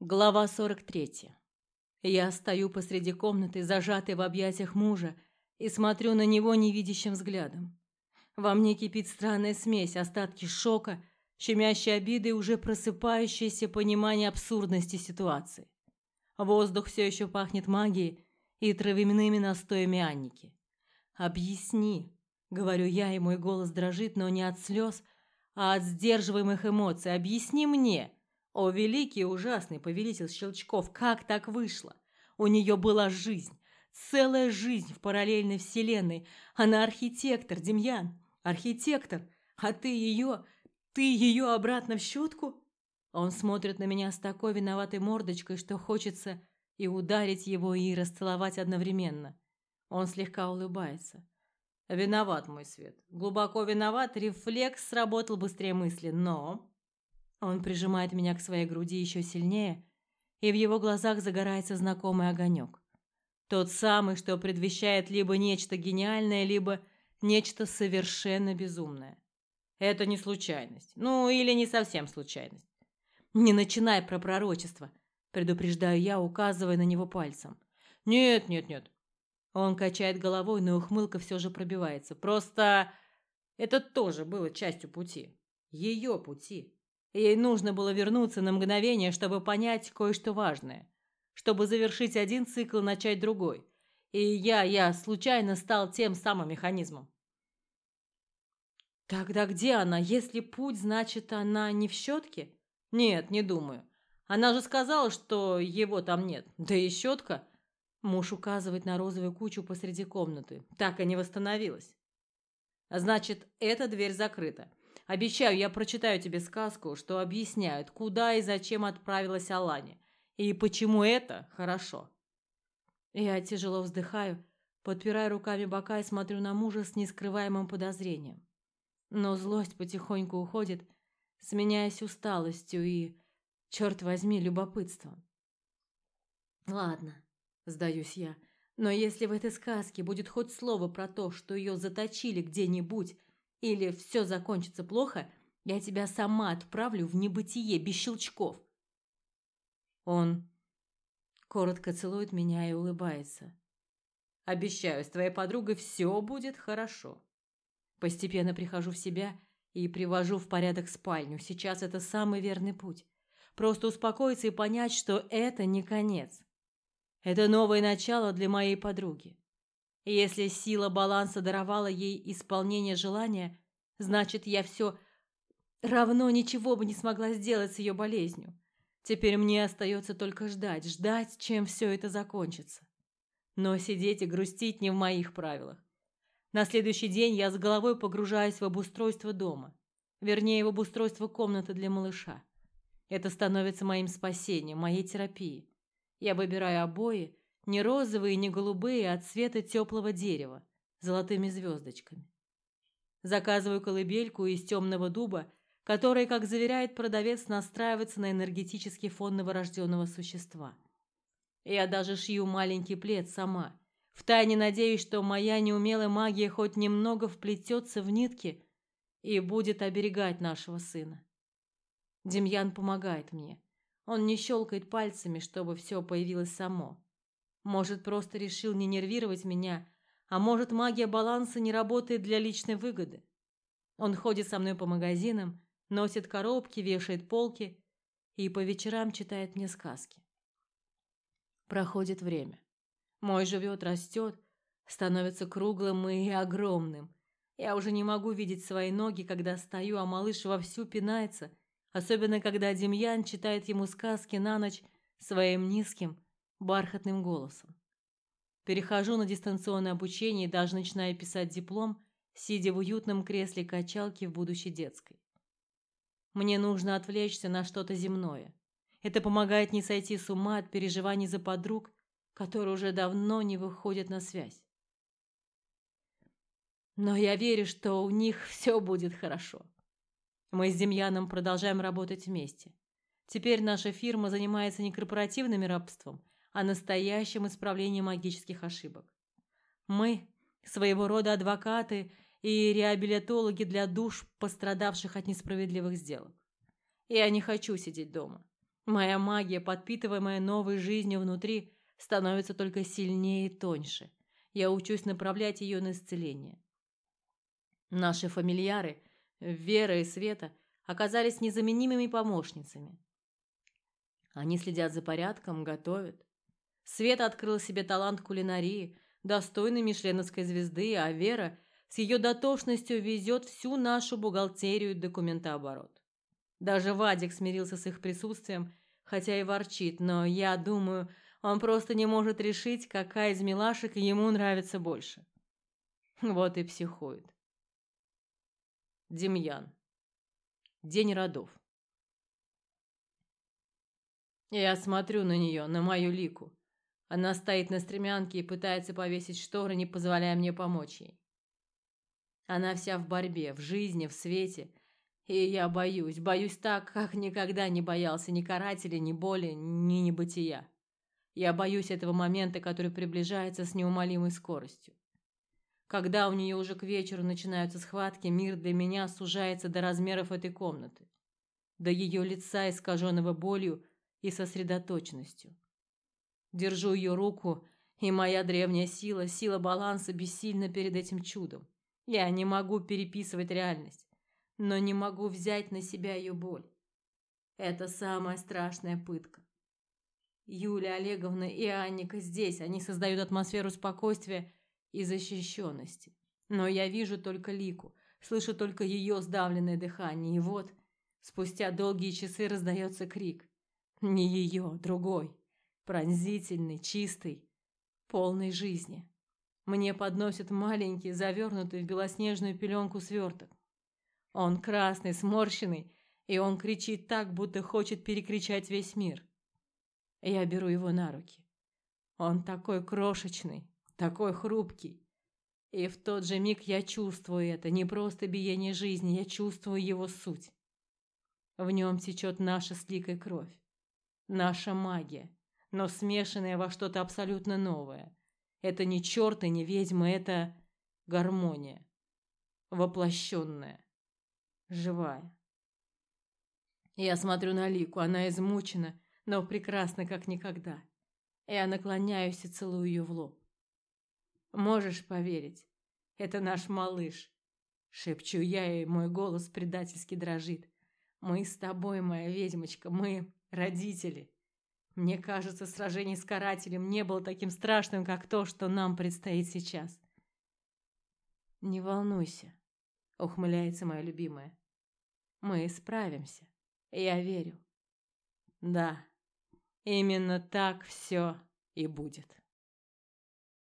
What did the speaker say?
Глава 43. Я стою посреди комнаты, зажатой в объятиях мужа, и смотрю на него невидящим взглядом. Во мне кипит странная смесь, остатки шока, щемящей обиды и уже просыпающееся понимание абсурдности ситуации. Воздух все еще пахнет магией и травяными настоями Анники. «Объясни», — говорю я, и мой голос дрожит, но не от слез, а от сдерживаемых эмоций. «Объясни мне!» О, великий и ужасный повелитель щелчков, как так вышло? У нее была жизнь, целая жизнь в параллельной вселенной. Она архитектор, Демьян, архитектор, а ты ее, ты ее обратно в щетку? Он смотрит на меня с такой виноватой мордочкой, что хочется и ударить его, и расцеловать одновременно. Он слегка улыбается. Виноват, мой свет. Глубоко виноват, рефлекс сработал быстрее мысли, но... Он прижимает меня к своей груди еще сильнее, и в его глазах загорается знакомый огонек. Тот самый, что предвещает либо нечто гениальное, либо нечто совершенно безумное. Это не случайность. Ну, или не совсем случайность. Не начинай про пророчество, предупреждаю я, указывая на него пальцем. Нет, нет, нет. Он качает головой, но ухмылка все же пробивается. Просто это тоже было частью пути. Ее пути. Ей нужно было вернуться на мгновение, чтобы понять кое-что важное, чтобы завершить один цикл, начать другой. И я, я случайно стал тем самым механизмом. Тогда где она? Если путь, значит, она не в щетке? Нет, не думаю. Она же сказала, что его там нет. Да и щетка... Муж указывает на розовую кучу посреди комнаты. Так и не восстановилась. Значит, эта дверь закрыта. Обещаю, я прочитаю тебе сказку, что объясняет, куда и зачем отправилась Алани, и почему это хорошо. Я тяжело вздыхаю, подпирая руками бока и смотрю на мужа с нескрываемым подозрением. Но злость потихоньку уходит, сменяясь усталостью и, черт возьми, любопытством. Ладно, сдаюсь я, но если в этой сказке будет хоть слово про то, что ее заточили где-нибудь или все закончится плохо, я тебя сама отправлю в небытие без щелчков. Он коротко целует меня и улыбается. Обещаю, с твоей подругой все будет хорошо. Постепенно прихожу в себя и привожу в порядок спальню. Сейчас это самый верный путь. Просто успокоиться и понять, что это не конец. Это новое начало для моей подруги. Если сила баланса даровала ей исполнение желания, значит, я все равно ничего бы не смогла сделать с ее болезнью. Теперь мне остается только ждать, ждать, чем все это закончится. Но сидеть и грустить не в моих правилах. На следующий день я с головой погружаюсь в обустройство дома. Вернее, в обустройство комнаты для малыша. Это становится моим спасением, моей терапией. Я выбираю обои, не розовые, не голубые, а цвета теплого дерева, золотыми звездочками. Заказываю колыбельку из темного дуба, которая, как заверяет продавец, настраивается на энергетический фон новорожденного существа. Я даже шью маленький плед сама, втайне надеюсь, что моя неумелая магия хоть немного вплетется в нитки и будет оберегать нашего сына. Демьян помогает мне. Он не щелкает пальцами, чтобы все появилось само. Может, просто решил не нервировать меня, а может, магия баланса не работает для личной выгоды. Он ходит со мной по магазинам, носит коробки, вешает полки и по вечерам читает мне сказки. Проходит время. Мой живот растет, становится круглым и огромным. Я уже не могу видеть свои ноги, когда стою, а малыш вовсю пинается, особенно когда Демьян читает ему сказки на ночь своим низким, бархатным голосом. Перехожу на дистанционное обучение и даже начинаю писать диплом, сидя в уютном кресле качалки в будущей детской. Мне нужно отвлечься на что-то земное. Это помогает не сойти с ума от переживаний за подруг, которые уже давно не выходят на связь. Но я верю, что у них все будет хорошо. Мы с Демьяном продолжаем работать вместе. Теперь наша фирма занимается не корпоративным рабством, о настоящем исправлении магических ошибок. Мы своего рода адвокаты и реабилитологи для душ, пострадавших от несправедливых сделок. Я не хочу сидеть дома. Моя магия, подпитываемая новой жизнью внутри, становится только сильнее и тоньше. Я учусь направлять ее на исцеление. Наши фамильяры, Вера и Света, оказались незаменимыми помощницами. Они следят за порядком, готовят. Света открыла себе талант кулинарии, достойный мишленовской звезды, а Вера с ее дотошностью везет всю нашу бухгалтерию и документооборот. Даже Вадик смирился с их присутствием, хотя и ворчит, но я думаю, он просто не может решить, какая из милашек ему нравится больше. Вот и психует. Демьян. День родов. Я смотрю на нее, на мою лику. Она стоит на стремянке и пытается повесить шторы, не позволяя мне помочь ей. Она вся в борьбе, в жизни, в свете, и я боюсь, боюсь так, как никогда не боялся ни карателя, ни боли, ни небытия. Я боюсь этого момента, который приближается с неумолимой скоростью. Когда у нее уже к вечеру начинаются схватки, мир для меня сужается до размеров этой комнаты, до ее лица, искаженного болью и сосредоточенностью. Держу ее руку, и моя древняя сила, сила баланса бессильна перед этим чудом. Я не могу переписывать реальность но не могу взять на себя ее боль. Это самая страшная пытка. Юлия Олеговна и Анника здесь, они создают атмосферу спокойствия и защищенности. Но я вижу только Лику, слышу только ее сдавленное дыхание, и вот, спустя долгие часы раздается крик. Не ее, другой, пронзительный, чистый, полный жизни. Мне подносят маленький, завернутый в белоснежную пеленку сверток. Он красный, сморщенный, и он кричит так, будто хочет перекричать весь мир. Я беру его на руки. Он такой крошечный, такой хрупкий. И в тот же миг я чувствую это, не просто биение жизни, я чувствую его суть. В нем течет наша с кровь, наша магия, но смешанная во что-то абсолютно новое. Это не черт и не ведьма, это гармония, воплощенная живая. Я смотрю на Лику, она измучена, но прекрасна как никогда. Я наклоняюсь и целую ее в лоб. Можешь поверить, это наш малыш. Шепчу я, и мой голос предательски дрожит. Мы с тобой, моя ведьмочка, мы родители. Мне кажется, сражение с карателем не было таким страшным, как то, что нам предстоит сейчас. Не волнуйся, ухмыляется моя любимая. Мы справимся. Я верю. Да, именно так все и будет.